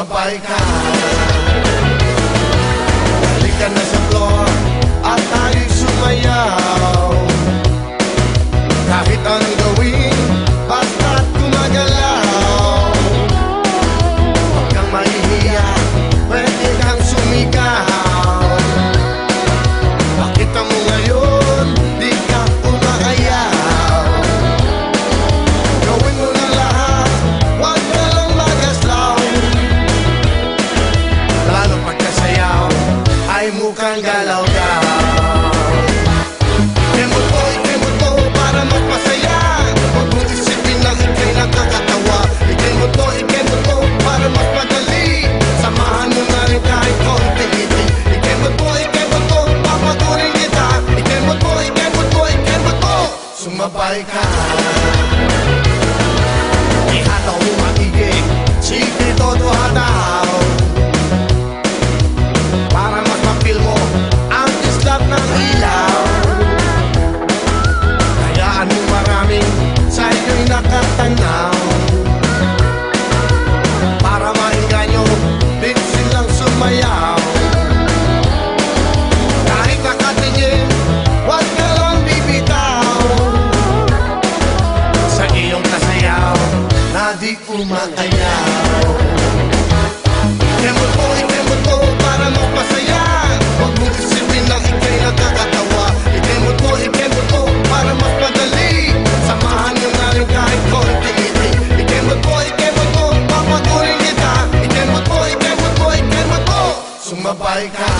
Sampaikan slow down. di umaayaw. Tremble boy, tremble para magpasaya Huwag mong na ika'y nakakatawa I-tremble boy, para mas Samahan na rin kahit konting ngiti I-tremble boy, kita. I-tremble boy, sumabay ka.